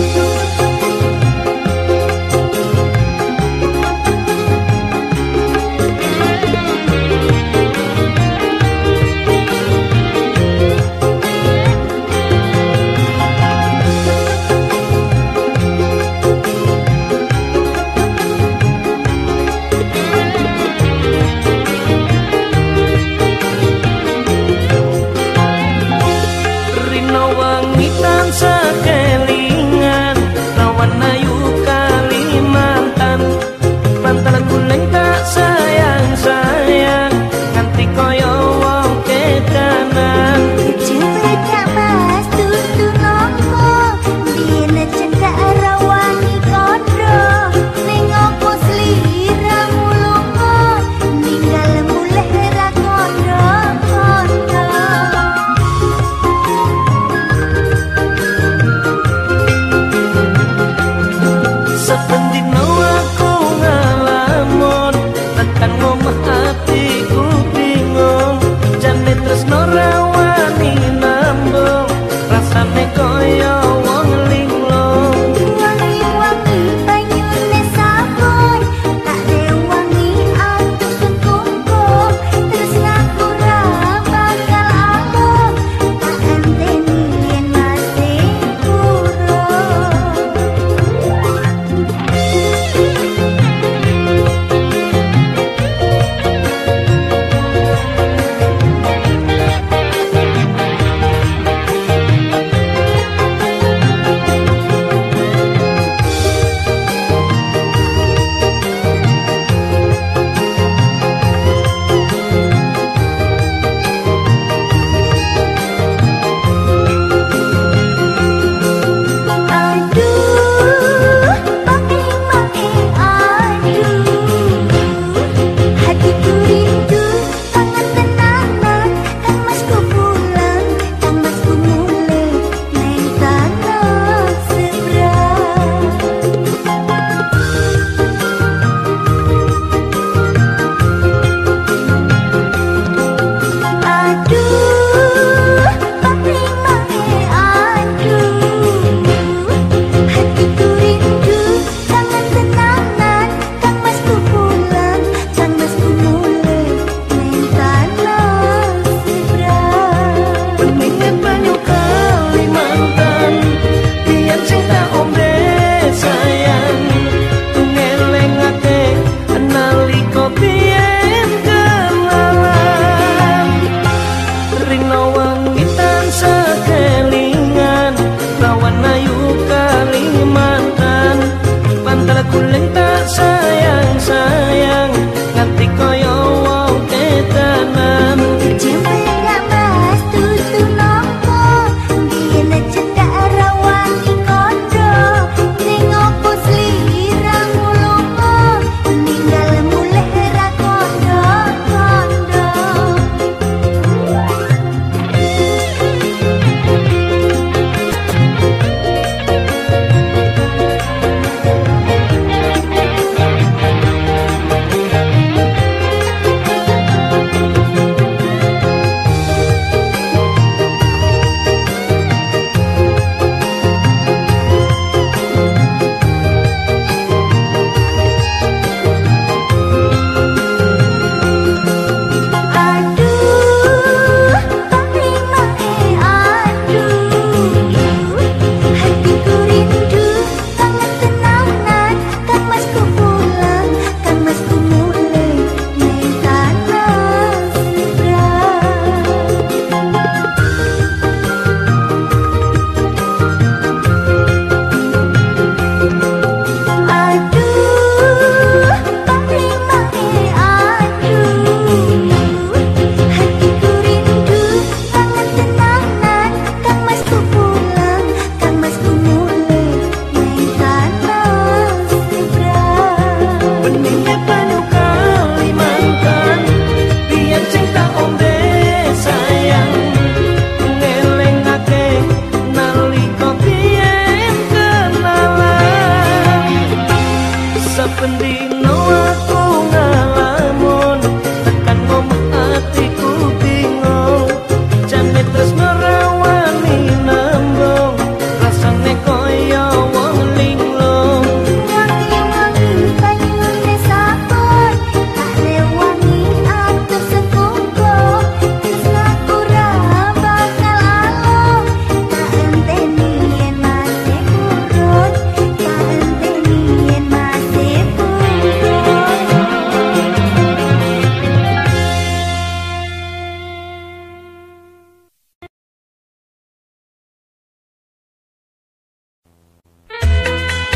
you.